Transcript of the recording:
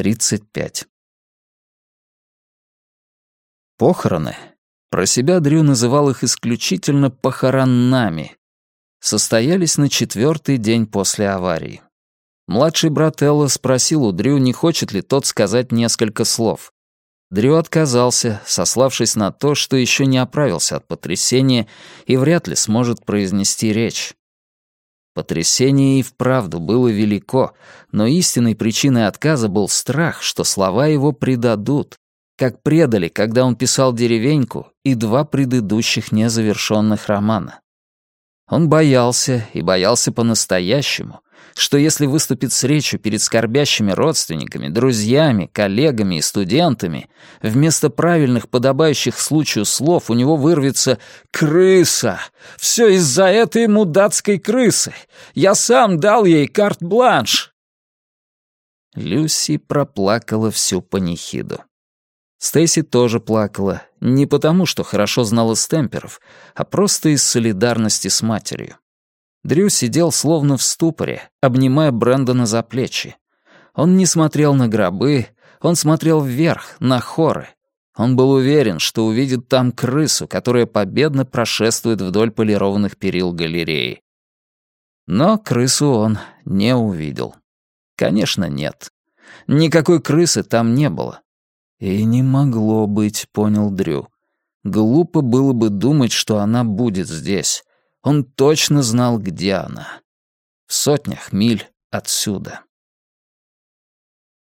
35. Похороны. Про себя Дрю называл их исключительно похоронами. Состоялись на четвертый день после аварии. Младший брат Элла спросил у Дрю, не хочет ли тот сказать несколько слов. Дрю отказался, сославшись на то, что еще не оправился от потрясения и вряд ли сможет произнести речь. Потрясение и вправду было велико, но истинной причиной отказа был страх, что слова его предадут, как предали, когда он писал «Деревеньку» и два предыдущих незавершенных романа. Он боялся, и боялся по-настоящему, что если выступит с речью перед скорбящими родственниками, друзьями, коллегами и студентами, вместо правильных, подобающих случаю слов у него вырвется «крыса». Все из-за этой мудацкой крысы. Я сам дал ей карт-бланш. Люси проплакала всю панихиду. Стейси тоже плакала, не потому, что хорошо знала Стемперов, а просто из солидарности с матерью. Дрю сидел словно в ступоре, обнимая Брэндона за плечи. Он не смотрел на гробы, он смотрел вверх, на хоры. Он был уверен, что увидит там крысу, которая победно прошествует вдоль полированных перил галереи. Но крысу он не увидел. Конечно, нет. Никакой крысы там не было. И не могло быть, понял Дрю. Глупо было бы думать, что она будет здесь. Он точно знал, где она. В сотнях миль отсюда.